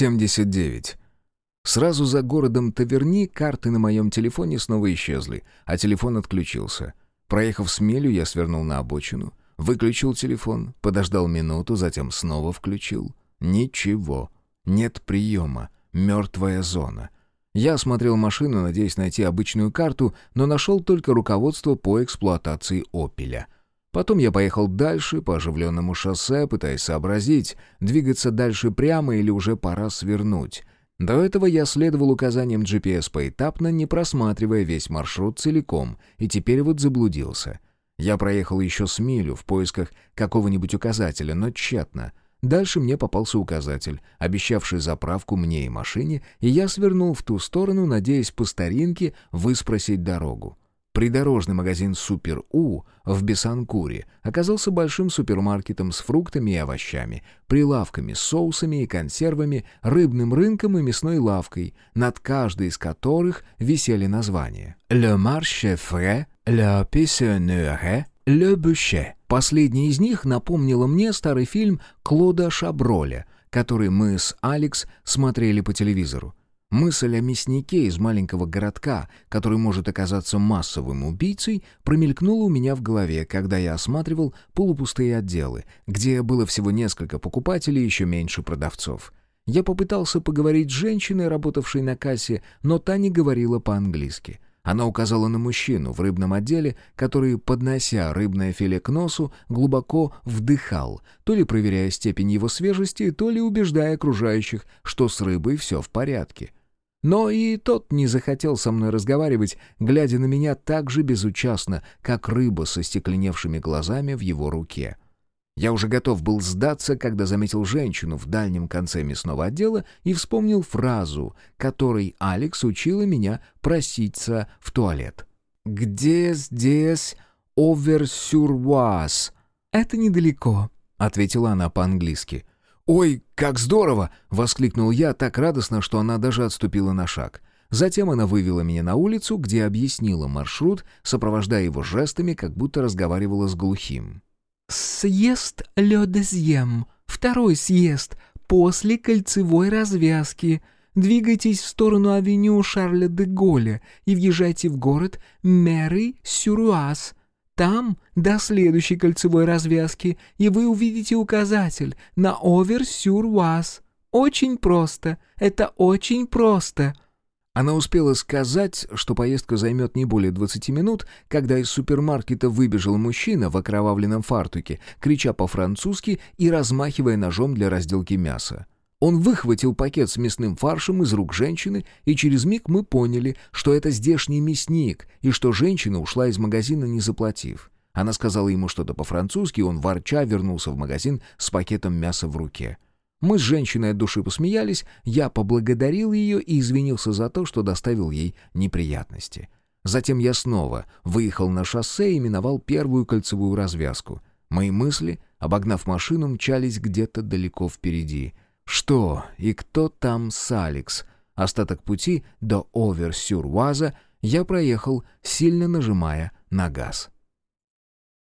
79. Сразу за городом Таверни карты на моем телефоне снова исчезли, а телефон отключился. Проехав с милю, я свернул на обочину, выключил телефон, подождал минуту, затем снова включил. Ничего. Нет приема. Мертвая зона. Я осмотрел машину, надеясь найти обычную карту, но нашел только руководство по эксплуатации «Опеля». Потом я поехал дальше по оживленному шоссе, пытаясь сообразить, двигаться дальше прямо или уже пора свернуть. До этого я следовал указаниям GPS поэтапно, не просматривая весь маршрут целиком, и теперь вот заблудился. Я проехал еще с милю в поисках какого-нибудь указателя, но тщетно. Дальше мне попался указатель, обещавший заправку мне и машине, и я свернул в ту сторону, надеясь по старинке выспросить дорогу. Придорожный магазин «Супер У» в Бесанкуре оказался большим супермаркетом с фруктами и овощами, прилавками с соусами и консервами, рыбным рынком и мясной лавкой, над каждой из которых висели названия «Le Marché Frais», «Le Pissonnerie», «Le Boucher». Последний из них напомнило мне старый фильм Клода Шаброля, который мы с Алекс смотрели по телевизору. Мысль о мяснике из маленького городка, который может оказаться массовым убийцей, промелькнула у меня в голове, когда я осматривал полупустые отделы, где было всего несколько покупателей и еще меньше продавцов. Я попытался поговорить с женщиной, работавшей на кассе, но та не говорила по-английски. Она указала на мужчину в рыбном отделе, который, поднося рыбное филе к носу, глубоко вдыхал, то ли проверяя степень его свежести, то ли убеждая окружающих, что с рыбой все в порядке. Но и тот не захотел со мной разговаривать, глядя на меня так же безучастно, как рыба со стекленевшими глазами в его руке. Я уже готов был сдаться, когда заметил женщину в дальнем конце мясного отдела и вспомнил фразу, которой Алекс учила меня проситься в туалет. «Где здесь оверсюрвас?» «Это недалеко», — ответила она по-английски. «Ой, как здорово!» — воскликнул я так радостно, что она даже отступила на шаг. Затем она вывела меня на улицу, где объяснила маршрут, сопровождая его жестами, как будто разговаривала с глухим. «Съезд Ле Дезьем. Второй съезд. После кольцевой развязки. Двигайтесь в сторону авеню Шарля де Голля и въезжайте в город Меры-Сюруаз. Там, до следующей кольцевой развязки, и вы увидите указатель на Овер-Сюр-Уаз. Очень просто. Это очень просто». Она успела сказать, что поездка займет не более 20 минут, когда из супермаркета выбежал мужчина в окровавленном фартуке, крича по-французски и размахивая ножом для разделки мяса. Он выхватил пакет с мясным фаршем из рук женщины, и через миг мы поняли, что это здешний мясник, и что женщина ушла из магазина, не заплатив. Она сказала ему что-то по-французски, он ворча вернулся в магазин с пакетом мяса в руке. Мы с женщиной от души посмеялись, я поблагодарил ее и извинился за то, что доставил ей неприятности. Затем я снова выехал на шоссе и миновал первую кольцевую развязку. Мои мысли, обогнав машину, мчались где-то далеко впереди — что и кто там с Алекс? Остаток пути до Овер-Сюр-Ваза я проехал, сильно нажимая на газ.